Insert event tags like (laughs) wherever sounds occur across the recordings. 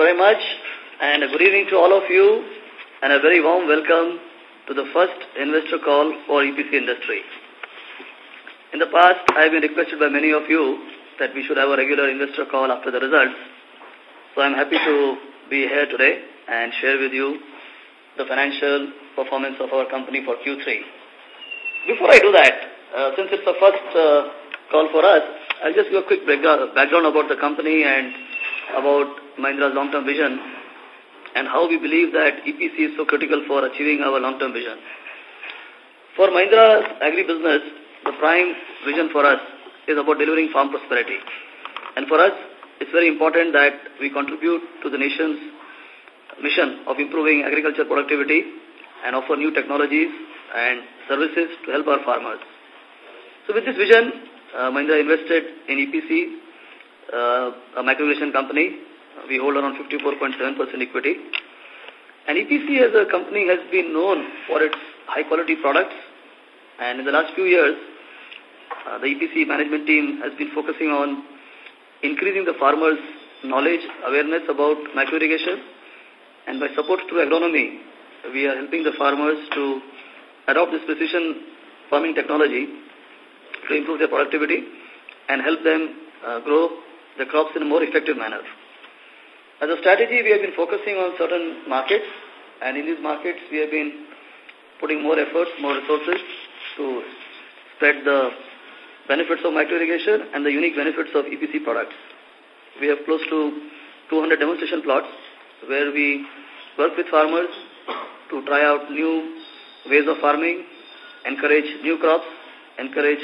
you very much and a good evening to all of you and a very warm welcome to the first investor call for EPC industry. In the past, I have been requested by many of you that we should have a regular investor call after the results. So I'm happy to be here today and share with you the financial performance of our company for Q3. Before I do that, uh, since it's the first uh, call for us, I'll just give a quick background about the company and about Mahindra's long-term vision and how we believe that EPC is so critical for achieving our long-term vision. For Mahindra's agri-business, the prime vision for us is about delivering farm prosperity. And for us, it's very important that we contribute to the nation's mission of improving agriculture productivity and offer new technologies and services to help our farmers. So with this vision, uh, Mahindra invested in EPC a microirrigation company. We hold around 54.7% equity. And EPC as a company has been known for its high-quality products. And in the last few years, uh, the EPC management team has been focusing on increasing the farmers' knowledge, awareness about microirrigation. And by support through agronomy, we are helping the farmers to adopt this precision farming technology to improve their productivity and help them uh, grow the crops in a more effective manner. As a strategy, we have been focusing on certain markets, and in these markets, we have been putting more efforts, more resources to spread the benefits of micro irrigation and the unique benefits of EPC products. We have close to 200 demonstration plots where we work with farmers to try out new ways of farming, encourage new crops, encourage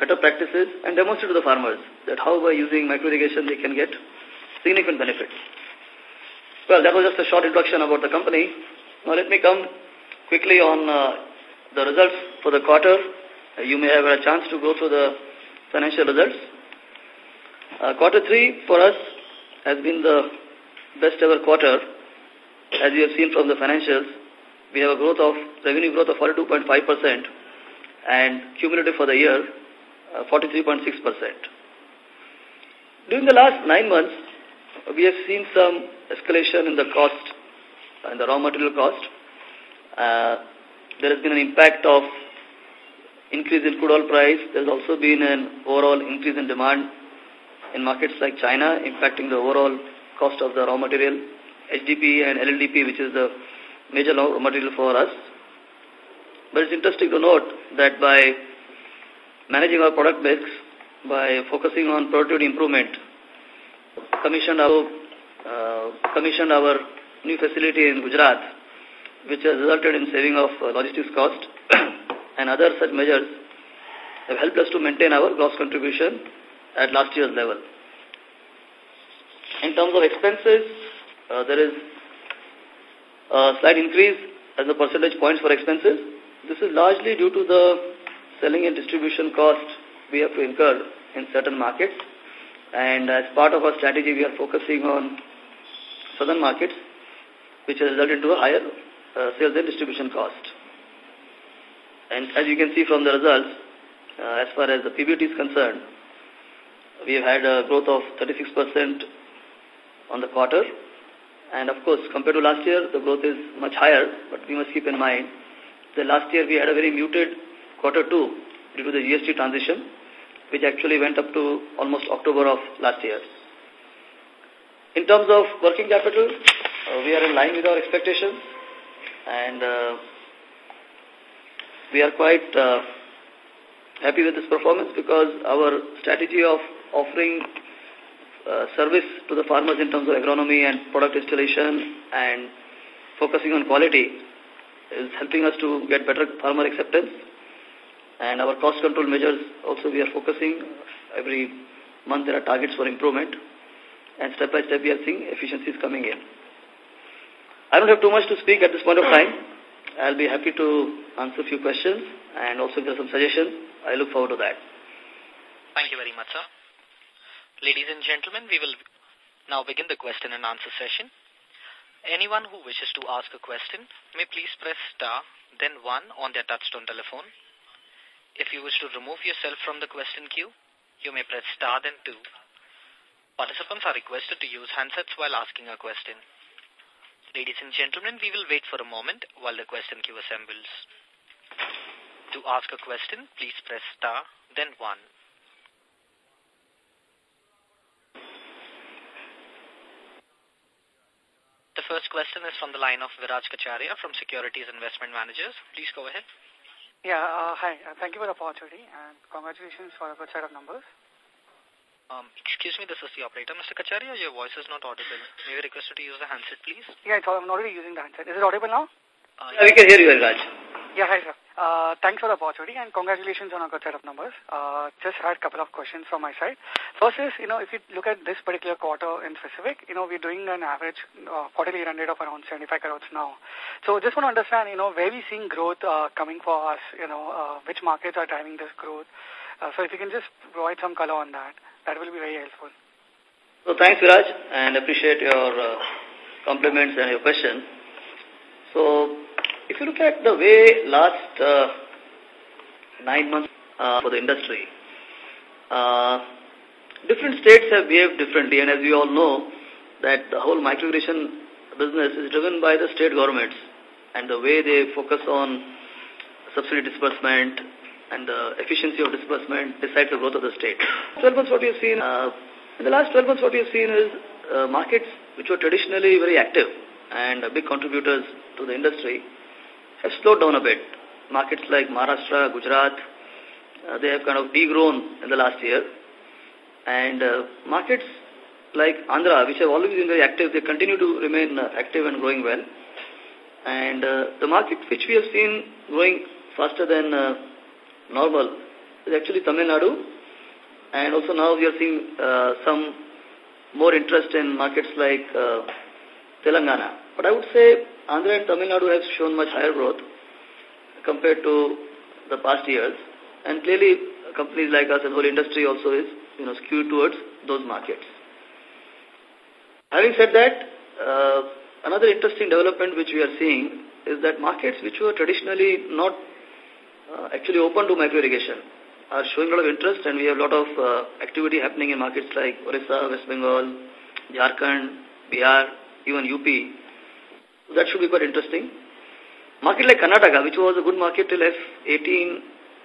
better practices and demonstrate to the farmers that how by using microirrigation they can get significant benefits. Well, that was just a short introduction about the company. Now let me come quickly on uh, the results for the quarter. Uh, you may have a chance to go through the financial results. Uh, quarter three for us has been the best ever quarter. As you have seen from the financials, we have a growth of revenue growth of 42.5% and cumulative for the year 43.6%. During the last nine months, we have seen some escalation in the cost, uh, in the raw material cost. Uh, there has been an impact of increase in crude oil price. There has also been an overall increase in demand in markets like China, impacting the overall cost of the raw material, HDP and LLDP, which is the major raw material for us. But it's interesting to note that by managing our product mix by focusing on productivity improvement, commissioned our, uh, commissioned our new facility in Gujarat, which has resulted in saving of uh, logistics cost (coughs) and other such measures have helped us to maintain our gross contribution at last year's level. In terms of expenses, uh, there is a slight increase as a percentage points for expenses. This is largely due to the selling and distribution costs we have to incur in certain markets. And as part of our strategy, we are focusing on southern markets, which has resulted into a higher uh, sales and distribution cost. And as you can see from the results, uh, as far as the PBT is concerned, we have had a growth of 36% on the quarter. And of course, compared to last year, the growth is much higher, but we must keep in mind that last year we had a very muted quarter two due to the GST transition, which actually went up to almost October of last year. In terms of working capital, uh, we are in line with our expectations and uh, we are quite uh, happy with this performance because our strategy of offering uh, service to the farmers in terms of agronomy and product installation and focusing on quality is helping us to get better farmer acceptance and our cost control measures also we are focusing. Every month there are targets for improvement. And step by step we are seeing efficiencies coming in. I don't have too much to speak at this point of time. I'll be happy to answer a few questions and also give some suggestions. I look forward to that. Thank you very much, sir. Ladies and gentlemen, we will now begin the question and answer session. Anyone who wishes to ask a question may please press star, then one on their touchtone telephone. If you wish to remove yourself from the question queue, you may press star then two. Participants are requested to use handsets while asking a question. Ladies and gentlemen, we will wait for a moment while the question queue assembles. To ask a question, please press star, then one. The first question is from the line of Viraj Kacharia from Securities Investment Managers. Please go ahead. Yeah, uh, hi. Uh, thank you for the opportunity and congratulations for a good set of numbers. Um, excuse me, this is the operator. Mr. Kacharia, your voice is not audible. May we request you to use the handset, please? Yeah, I'm already using the handset. Is it audible now? Uh, yeah, we can hear you, Raj. Yeah, hi, sir. Uh, thanks for the opportunity and congratulations on a good set of numbers. Uh, just had a couple of questions from my side. First is, you know, if you look at this particular quarter in specific, you know, we're doing an average uh, quarterly run rate of around 75 crores now. So just want to understand, you know, where we seeing growth uh, coming for us, you know, uh, which markets are driving this growth. Uh, so if you can just provide some color on that, that will be very helpful. So thanks, Viraj, and appreciate your uh, compliments and your question. So if you look at the way last uh, nine months uh, for the industry, uh, different states have behaved differently, and as we all know, that the whole microirrigation business is driven by the state governments and the way they focus on subsidy disbursement and the efficiency of disbursement decides the growth of the state. (coughs) 12 months what have seen, uh, in the last 12 months what have seen is uh, markets which were traditionally very active and uh, big contributors to the industry have slowed down a bit. Markets like Maharashtra, Gujarat, uh, they have kind of degrown in the last year. And uh, markets like Andhra, which have always been very active, they continue to remain uh, active and growing well. And uh, the market which we have seen growing faster than uh, normal is actually Tamil Nadu. And also now we are seeing uh, some more interest in markets like Telangana. But I would say Andhra and Tamil Nadu have shown much higher growth compared to the past years. And clearly, companies like us and whole industry also is you know, skewed towards those markets. Having said that, uh, another interesting development which we are seeing is that markets which were traditionally not uh, actually open to micro irrigation are showing a lot of interest and we have a lot of uh, activity happening in markets like Orissa, West Bengal, Jharkhand, Bihar, even UP. That should be quite interesting. Market like Karnataka, which was a good market till F18,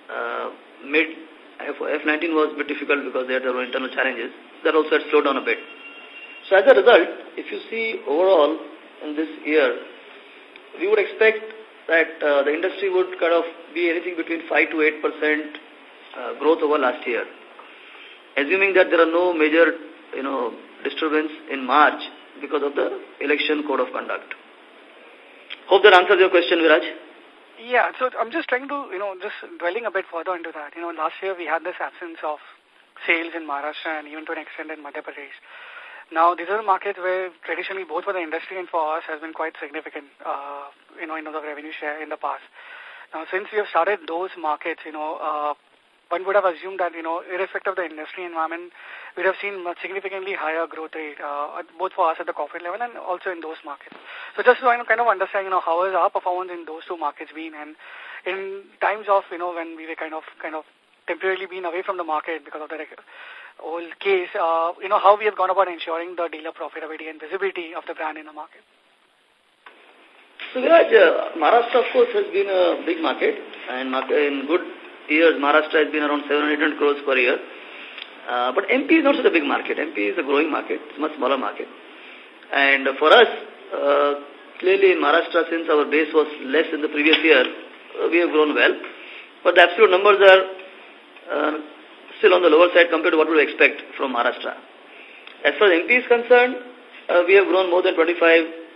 uh, mid, F19 was a bit difficult because they had their own internal challenges. That also had slowed down a bit. So as a result, if you see overall in this year, we would expect that uh, the industry would kind of be anything between 5 to 8 percent uh, growth over last year. Assuming that there are no major, you know, disturbance in March because of the election code of conduct. Hope that answers your question, Viraj. Yeah, so I'm just trying to, you know, just dwelling a bit further into that. You know, last year we had this absence of sales in Maharashtra and even to an extent in Madhya Pradesh. Now, these are markets where traditionally both for the industry and for us has been quite significant, uh, you know, in terms of revenue share in the past. Now, since we have started those markets, you know, uh, one would have assumed that, you know, irrespective of the industry environment, we'd have seen significantly higher growth rate, uh, both for us at the corporate level and also in those markets. So just to kind of understand, you know, how has our performance in those two markets been and in times of, you know, when we were kind of, kind of temporarily been away from the market because of the whole case, uh, you know, how we have gone about ensuring the dealer profitability and visibility of the brand in the market? So, Viraj, uh, Maharashtra, of course, has been a big market, and in good years, Maharashtra has been around 700 crores per year. Uh, but MP is not such a big market. MP is a growing market. It's a much smaller market. And for us, uh, clearly in Maharashtra, since our base was less in the previous year, uh, we have grown well. But the absolute numbers are uh, still on the lower side compared to what we would expect from Maharashtra. As far as MP is concerned, uh, we have grown more than 25%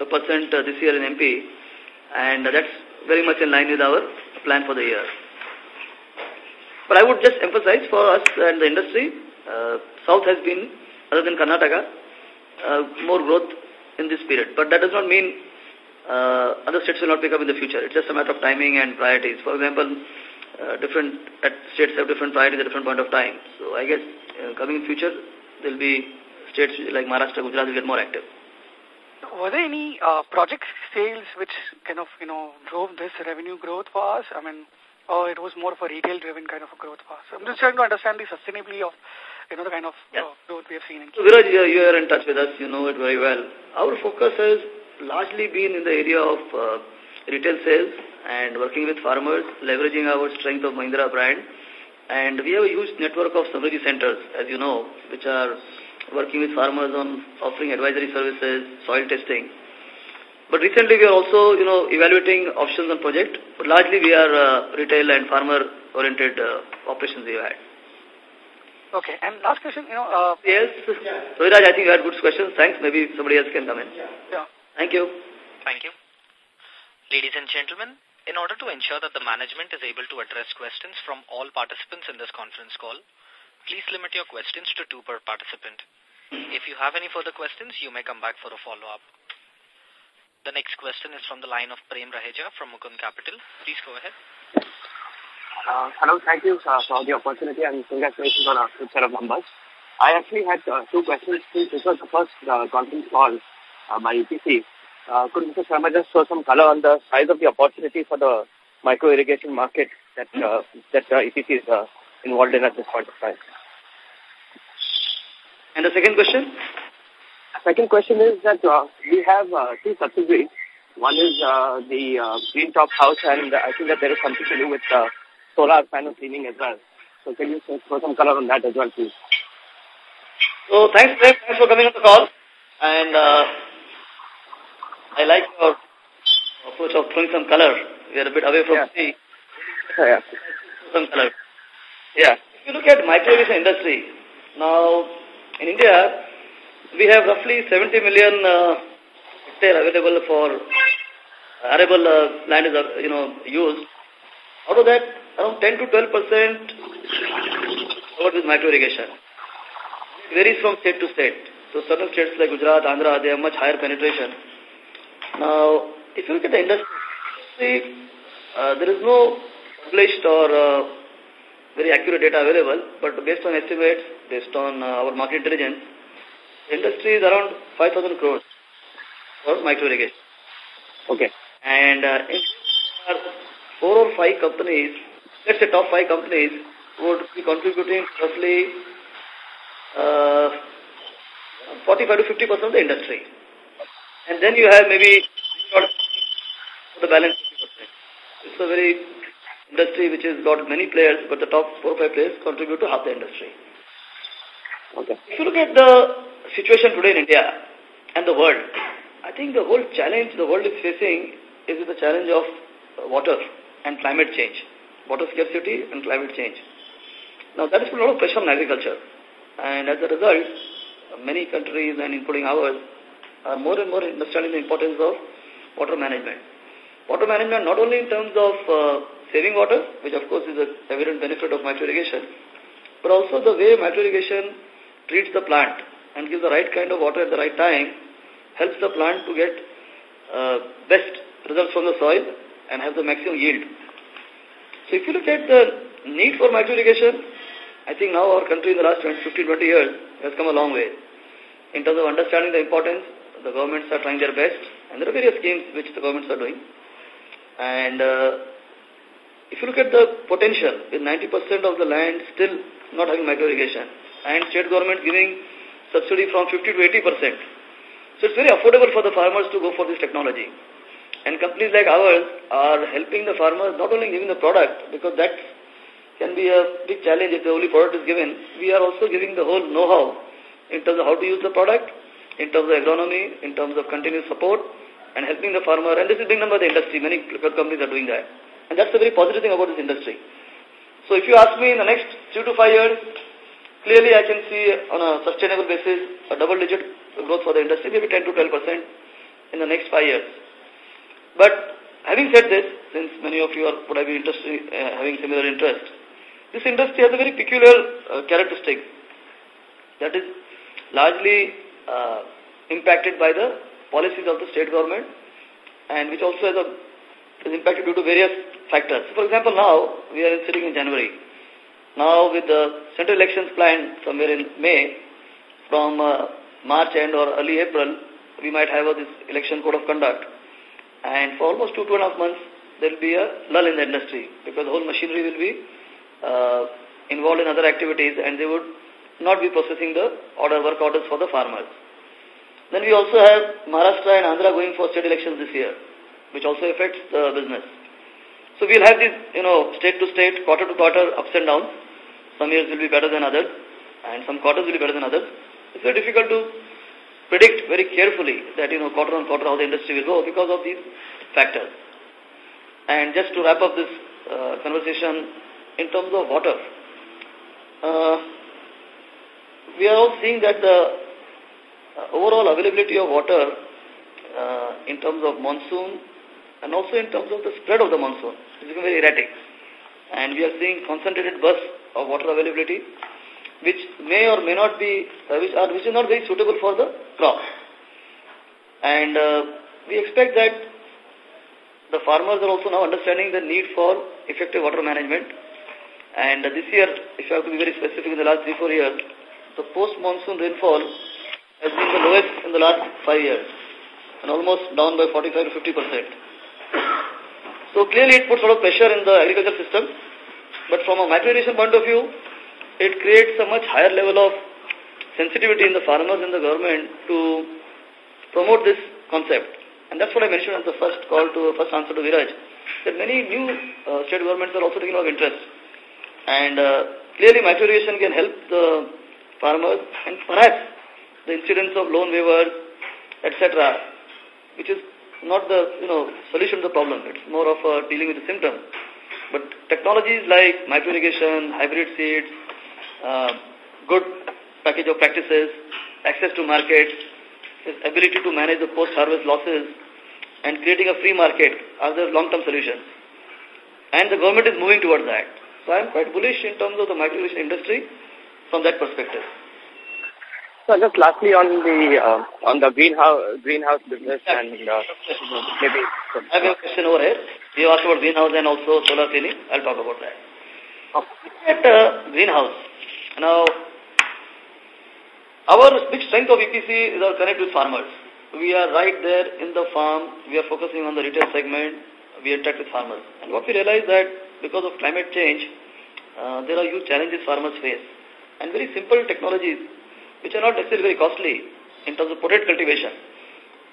uh, this year in MP, and that's very much in line with our plan for the year. But I would just emphasize for us and the industry, uh, South has been, other than Karnataka, uh, more growth in this period. But that does not mean uh, other states will not pick up in the future. It's just a matter of timing and priorities. For example, uh, different states have different priorities at different point of time. So I guess uh, coming in future, there will be states like Maharashtra, Gujarat will get more active. Were there any uh, project sales which kind of, you know, drove this revenue growth for us? I mean, or it was more of a retail-driven kind of a growth path. So I'm just trying to understand the sustainability of you know, the kind of yeah. uh, growth we have seen. In so, Viraj, you are in touch with us. You know it very well. Our focus has largely been in the area of uh, retail sales and working with farmers, leveraging our strength of Mahindra brand. And we have a huge network of Samriddhi centers, as you know, which are working with farmers on offering advisory services, soil testing. But recently we are also, you know, evaluating options on project. But largely we are uh, retail and farmer-oriented uh, operations we have had. Okay. And last question, you know... Uh, yes. Yeah. So, Viraj, I think you had good questions. Thanks. Maybe somebody else can come in. Yeah. yeah. Thank you. Thank you. Ladies and gentlemen, in order to ensure that the management is able to address questions from all participants in this conference call, please limit your questions to two per participant. If you have any further questions, you may come back for a follow-up. The next question is from the line of Prem Raheja from Mukund Capital. Please go ahead. Uh, hello, thank you uh, for the opportunity and congratulations on a good set of numbers. I actually had uh, two questions since this was the first uh, conference call uh, by EPC. Uh, could Mr. Sharma just throw some color on the size of the opportunity for the micro irrigation market that uh, that uh, EPC is uh, involved in at this point of time? And the second question? Second question is that uh, we have uh, two subsidiaries. One is uh, the uh, Green Top House, and I think that there is something to do with uh, solar panel cleaning as well. So can you throw some color on that as well, please? So thanks, Dave. Thanks for coming on the call. And uh, I like your approach of throwing some color. We are a bit away from yeah. sea. (laughs) Yeah. Some color. Yeah. If you look at micro industry, now in India, we have roughly 70 million uh, available for uh, arable uh, land is, uh, you know, used. Out of that, around 10 to 12 percent covered with micro irrigation. It varies from state to state. So certain states like Gujarat, Andhra, they have much higher penetration. Now, if you look at the industry, uh, there is no published or uh, very accurate data available, but based on estimates, based on uh, our market intelligence, industry is around 5,000 crores for micro irrigation. Okay. And uh, in four or five companies, let's say top five companies, would be contributing roughly uh, 45 to 50 percent of the industry. And then you have maybe the balance 50 percent. It's a very industry which has got many players, but the top four or five players contribute to half the industry. Okay. If you look at the situation today in India and the world, I think the whole challenge the world is facing is the challenge of water and climate change, water scarcity and climate change. Now that is a lot of pressure on agriculture. And as a result, many countries and including ours are more and more understanding the importance of water management. Water management not only in terms of uh, saving water, which of course is an evident benefit of micro irrigation, but also the way micro irrigation treats the plant and give the right kind of water at the right time helps the plant to get uh, best results from the soil and have the maximum yield. So if you look at the need for micro irrigation, I think now our country in the last 20, 15, 20 years has come a long way. In terms of understanding the importance, the governments are trying their best and there are various schemes which the governments are doing. And uh, if you look at the potential, with 90% of the land still not having micro irrigation, and state government giving subsidy from 50 to 80 percent. So it's very affordable for the farmers to go for this technology. And companies like ours are helping the farmers not only giving the product, because that can be a big challenge if the only product is given, we are also giving the whole know-how in terms of how to use the product, in terms of agronomy, in terms of continuous support, and helping the farmer. And this is big number of the industry. Many companies are doing that. And that's a very positive thing about this industry. So if you ask me in the next three to five years, clearly I can see on a sustainable basis a double-digit growth for the industry, maybe 10 to 12 percent in the next five years. But having said this, since many of you are probably uh, having similar interest, this industry has a very peculiar uh, characteristic that is largely uh, impacted by the policies of the state government and which also has a, is impacted due to various factors. For example, now we are sitting in January. Now with the central elections planned somewhere in May, from uh, March end or early April, we might have this election code of conduct. And for almost two, two and a half months, there will be a lull in the industry because the whole machinery will be uh, involved in other activities and they would not be processing the order work orders for the farmers. Then we also have Maharashtra and Andhra going for state elections this year, which also affects the business. So we'll have these, you know, state to state, quarter to quarter, ups and downs. Some years will be better than others, and some quarters will be better than others. It's very difficult to predict very carefully that, you know, quarter on quarter how the industry will go because of these factors. And just to wrap up this uh, conversation in terms of water, uh, we are all seeing that the uh, overall availability of water uh, in terms of monsoon and also in terms of the spread of the monsoon is becoming very erratic. And we are seeing concentrated bursts of water availability which may or may not be, uh, which are which is not very suitable for the crop. And uh, we expect that the farmers are also now understanding the need for effective water management. And uh, this year, if I have to be very specific, in the last three, four years, the post-monsoon rainfall has been the lowest in the last five years and almost down by 45 to 50 percent. So clearly it puts a lot of pressure in the agriculture system. But from a irrigation point of view, it creates a much higher level of sensitivity in the farmers and the government to promote this concept. And that's what I mentioned in the first call to first answer to Viraj, that many new uh, state governments are also taking of interest. And uh, clearly irrigation can help the farmers and perhaps the incidence of loan waivers, etc., which is not the you know solution to the problem. It's more of dealing with the symptom. But technologies like micro irrigation, hybrid seeds, uh, good package of practices, access to markets, ability to manage the post-harvest losses, and creating a free market are the long-term solutions. And the government is moving towards that. So I am quite bullish in terms of the micro-irrigation industry from that perspective. So just lastly on the uh, on the greenhouse greenhouse business and uh, maybe. I have a question over here. You asked about greenhouse and also solar cleaning. I'll talk about that. At uh, greenhouse, now, our big strength of EPC is our connect with farmers. We are right there in the farm. We are focusing on the retail segment. We interact with farmers. And what we realize that because of climate change, uh, there are huge challenges farmers face. And very simple technologies, which are not necessarily very costly in terms of protected cultivation,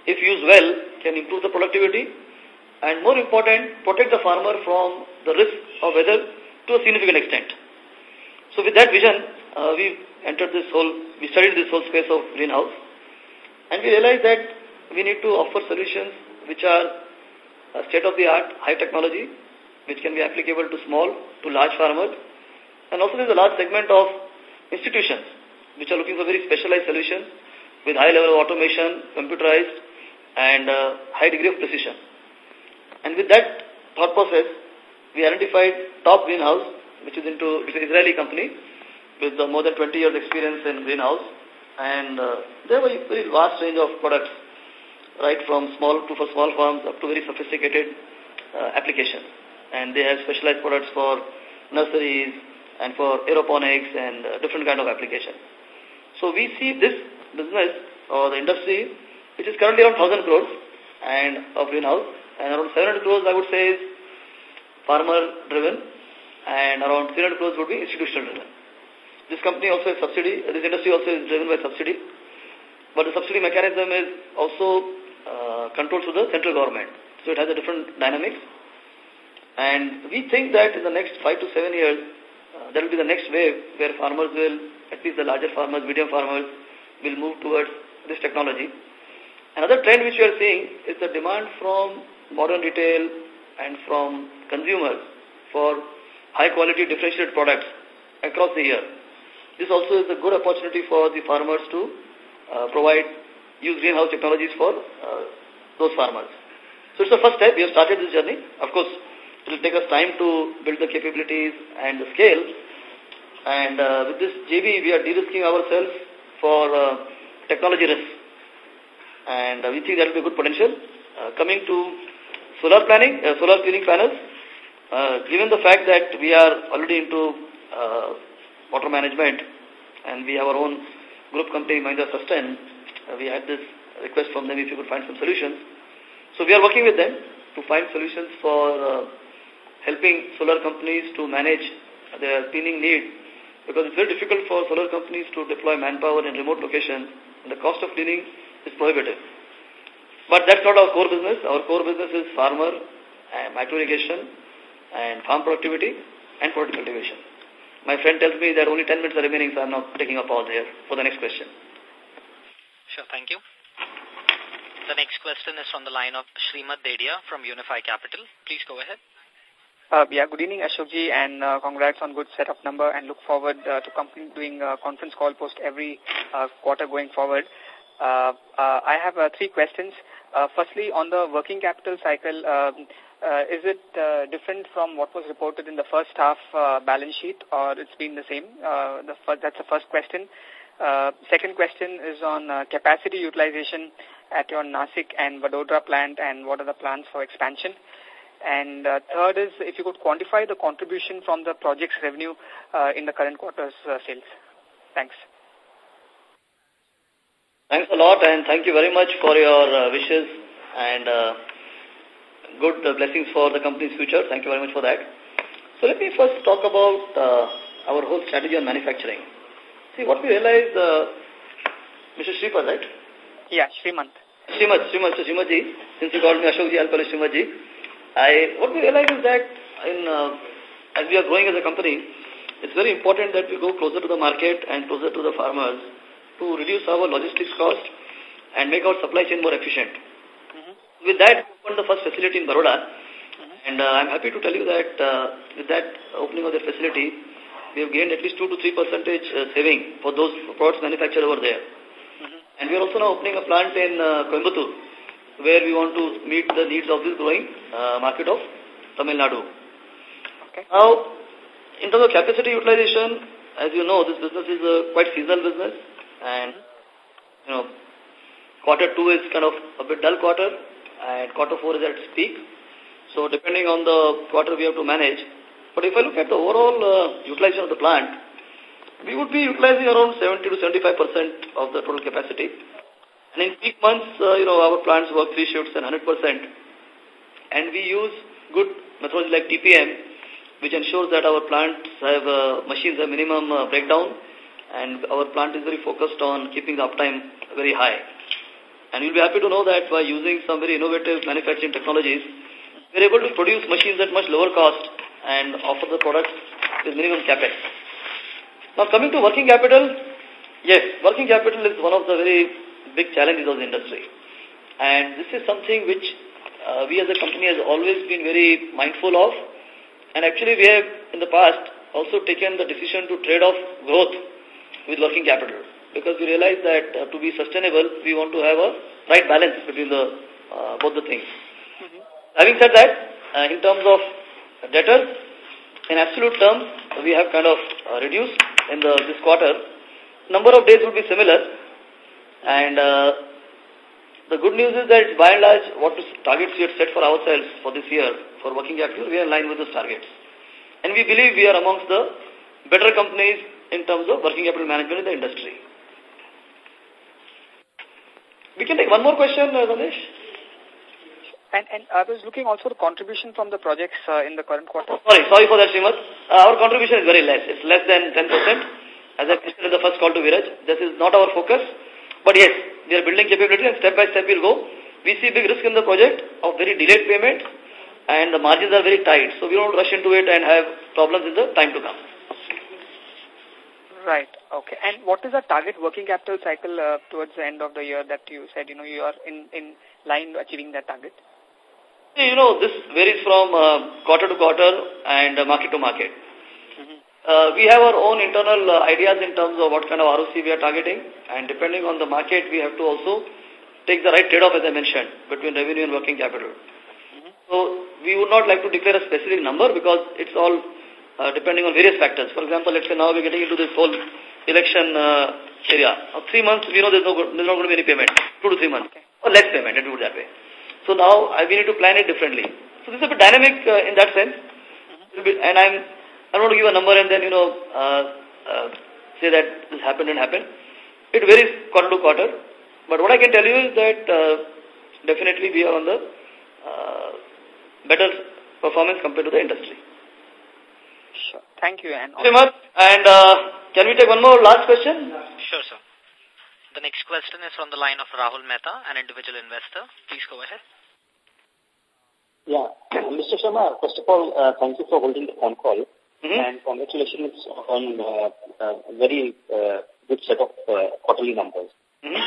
if used well, can improve the productivity and more important, protect the farmer from the risk of weather to a significant extent. So with that vision, uh, we entered this whole, we studied this whole space of greenhouse. And we realized that we need to offer solutions which are uh, state-of-the-art, high technology, which can be applicable to small, to large farmers. And also there's a large segment of institutions which are looking for very specialized solutions with high level of automation, computerized, and uh, high degree of precision. And with that thought process, we identified top greenhouse which is into it's an Israeli company with uh, more than 20 years experience in greenhouse. And uh, they have a very vast range of products, right from small to for small farms up to very sophisticated uh, applications. And they have specialized products for nurseries and for aeroponics and uh, different kind of applications. So we see this business or the industry, which is currently around 1,000 crores and of greenhouse, and around 700 crores I would say is farmer driven and around 300 crores would be institutional driven. This company also is subsidy, this industry also is driven by subsidy, but the subsidy mechanism is also uh, controlled through the central government. So it has a different dynamics. And we think that in the next five to seven years, uh, there will be the next wave where farmers will, at least the larger farmers, medium farmers, will move towards this technology. Another trend which we are seeing is the demand from modern retail and from consumers for high quality differentiated products across the year. This also is a good opportunity for the farmers to uh, provide, use greenhouse technologies for uh, those farmers. So it's the first step. We have started this journey. Of course, it will take us time to build the capabilities and the scale. And uh, with this JV, we are de-risking ourselves for uh, technology risk. And uh, we think that will be good potential. Uh, coming to solar planning, uh, solar cleaning panels, uh, given the fact that we are already into uh, water management and we have our own group company, Mahindra Susten, uh, we had this request from them if you could find some solutions. So we are working with them to find solutions for uh, helping solar companies to manage their cleaning need because it's very difficult for solar companies to deploy manpower in remote locations and the cost of cleaning is prohibitive. But that's not our core business. Our core business is farmer, and micro irrigation, and farm productivity, and protected cultivation. My friend tells me that only 10 minutes are remaining, so I'm now taking a pause here for the next question. Sure, thank you. The next question is from the line of Srimad Dedia from Unifi Capital. Please go ahead. Uh, yeah, good evening, Ashokji, and uh, congrats on good set of number and look forward uh, to company doing a conference call post every uh, quarter going forward. Uh, uh, I have uh, three questions. Uh, firstly, on the working capital cycle, um, uh, is it uh, different from what was reported in the first half uh, balance sheet or it's been the same? Uh, the that's the first question. Uh, second question is on uh, capacity utilization at your Nasik and Vadodara plant and what are the plans for expansion. And uh, third is if you could quantify the contribution from the project's revenue uh, in the current quarter's uh, sales. Thanks. Thanks a lot and thank you very much for your uh, wishes and uh, good uh, blessings for the company's future. Thank you very much for that. So let me first talk about uh, our whole strategy on manufacturing. See, what we realized, uh, Mr. Sripad, right? Yeah, Srimant. Srimad, Srimad, so Srimadji, since you called me Ashokji, I'll call you Srimadji. I, what we realized is that in, uh, as we are growing as a company, it's very important that we go closer to the market and closer to the farmers to reduce our logistics cost and make our supply chain more efficient. Mm -hmm. With that, we opened the first facility in Baroda. Mm -hmm. And uh, I'm happy to tell you that uh, with that opening of the facility, we have gained at least 2 to 3 percentage uh, saving for those products manufactured over there. Mm -hmm. And we are also now opening a plant in uh, Coimbatore, where we want to meet the needs of this growing uh, market of Tamil Nadu. Okay. Now, in terms of capacity utilization, as you know, this business is a quite seasonal business and, you know, quarter two is kind of a bit dull quarter and quarter four is at its peak. So depending on the quarter we have to manage. But if I look at the overall uh, utilization of the plant, we would be utilizing around 70 to 75% of the total capacity. And in peak months, uh, you know, our plants work three shifts and 100%. And we use good methodology like TPM, which ensures that our plants have, uh, machines have minimum uh, breakdown and our plant is very focused on keeping the uptime very high. And you'll be happy to know that by using some very innovative manufacturing technologies, we're able to produce machines at much lower cost and offer the products with minimum capex. Now coming to working capital, yes, working capital is one of the very big challenges of the industry. And this is something which uh, we as a company has always been very mindful of. And actually we have in the past also taken the decision to trade off growth with working capital because we realize that uh, to be sustainable, we want to have a right balance between the uh, both the things. Mm -hmm. Having said that, uh, in terms of debtors, in absolute terms, we have kind of uh, reduced in the this quarter. Number of days would be similar, and uh, the good news is that by and large, what targets we had set for ourselves for this year for working capital, we are in line with those targets. And we believe we are amongst the better companies in terms of working capital management in the industry. We can take one more question, uh, Ramesh. And, and I was looking also the contribution from the projects uh, in the current quarter. Sorry, sorry for that, Srimad. Uh, our contribution is very less. It's less than 10%. As I mentioned in the first call to Viraj, this is not our focus. But yes, we are building capability and step by step we'll go. We see big risk in the project of very delayed payment and the margins are very tight. So we don't rush into it and have problems in the time to come. Right. Okay. And what is the target working capital cycle uh, towards the end of the year that you said, you know, you are in, in line achieving that target? You know, this varies from uh, quarter to quarter and uh, market to market. Mm -hmm. uh, we have our own internal uh, ideas in terms of what kind of ROC we are targeting and depending on the market, we have to also take the right trade-off as I mentioned between revenue and working capital. Mm -hmm. So we would not like to declare a specific number because it's all uh, depending on various factors. For example, let's say now we're getting into this whole election uh, area. Now, three months, we know there's, no, there's not going to be any payment. Two to three months. Okay. Or less payment, let me put it that way. So now I, we need to plan it differently. So this is a bit dynamic uh, in that sense. Mm -hmm. And I'm, I don't want to give a number and then, you know, uh, uh, say that this happened and happened. It varies quarter to quarter. But what I can tell you is that uh, definitely we are on the uh, better performance compared to the industry. Sure. Thank you. And very much. And uh, can we take one more last question? Sure, sir. The next question is from the line of Rahul Mehta, an individual investor. Please go ahead. Yeah. (clears throat) Mr. Sharma, first of all, uh, thank you for holding the phone call. Mm -hmm. And congratulations on uh, a very uh, good set of uh, quarterly numbers. Mm -hmm.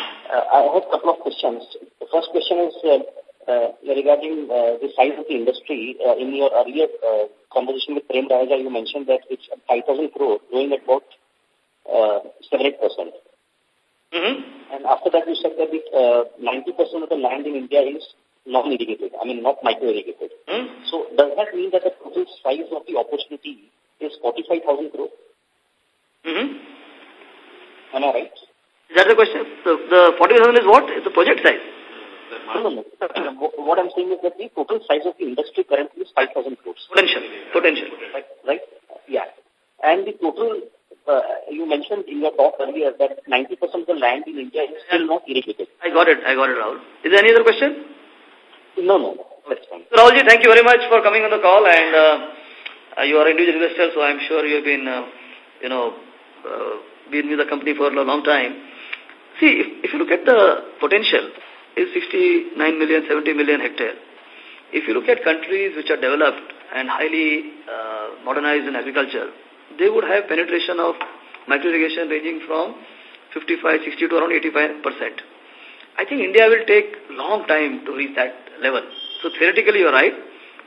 I have a couple of questions. The first question is uh, uh, regarding uh, the size of the industry. Uh, in your earlier uh, conversation with Prem Raja, you mentioned that it's 5,000 crore, growing at about uh, 7-8%. Mm -hmm. And after that, you said that 90% of the land in India is non-irrigated, I mean not micro-irrigated. Mm. So does that mean that the total size of the opportunity is 45,000 crore? Mm -hmm. Am I right? Is that the question? So the 40,000 is what? It's the project size. No, no, no. what I'm saying is that the total size of the industry currently is 5,000 crores. Potential. Potential. Right? right? Yeah. And the total, uh, you mentioned in your talk earlier that 90% of the land in India is still not irrigated. I got it. I got it, Rahul. Is there any other question? No, no, no. That's fine. So, Rahulji, thank you very much for coming on the call. And uh, you are an individual investor, so I'm sure you have been, uh, you know, uh, been with the company for a long time. See, if, if you look at the potential, is 69 million, 70 million hectare. If you look at countries which are developed and highly uh, modernized in agriculture, they would have penetration of micro-irrigation ranging from 55, 60 to around 85 percent. I think India will take long time to reach that level. So theoretically, you're right.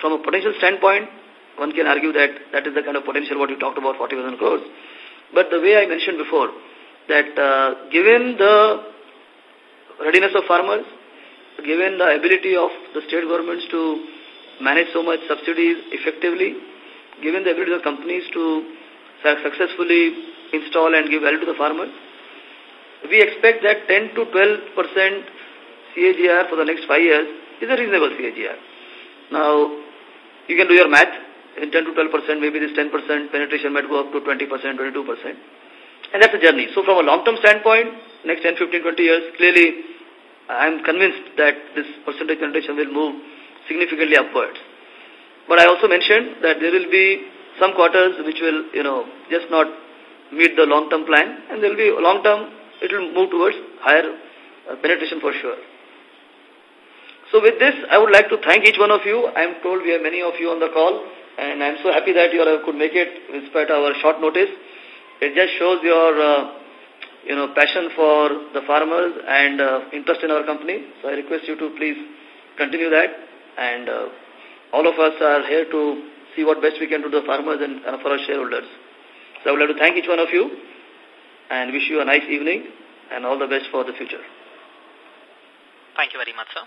From a potential standpoint, one can argue that that is the kind of potential what you talked about, 40,000 crores. But the way I mentioned before, that uh, given the readiness of farmers, given the ability of the state governments to manage so much subsidies effectively, given the ability of companies to successfully install and give value to the farmers, we expect that 10 to 12 percent CAGR for the next five years is a reasonable CAGR. Now, you can do your math. In 10 to 12 percent, maybe this 10 percent penetration might go up to 20 percent, 22 percent. And that's a journey. So from a long-term standpoint, next 10, 15, 20 years, clearly I'm convinced that this percentage penetration will move significantly upwards. But I also mentioned that there will be some quarters which will, you know, just not meet the long-term plan, and there will be long-term, it will move towards higher uh, penetration for sure. So with this, I would like to thank each one of you. I am told we have many of you on the call, and I am so happy that you all could make it despite our short notice. It just shows your uh, you know, passion for the farmers and uh, interest in our company. So I request you to please continue that. And uh, all of us are here to see what best we can do to the farmers and uh, for our shareholders. So I would like to thank each one of you and wish you a nice evening and all the best for the future. Thank you very much, sir.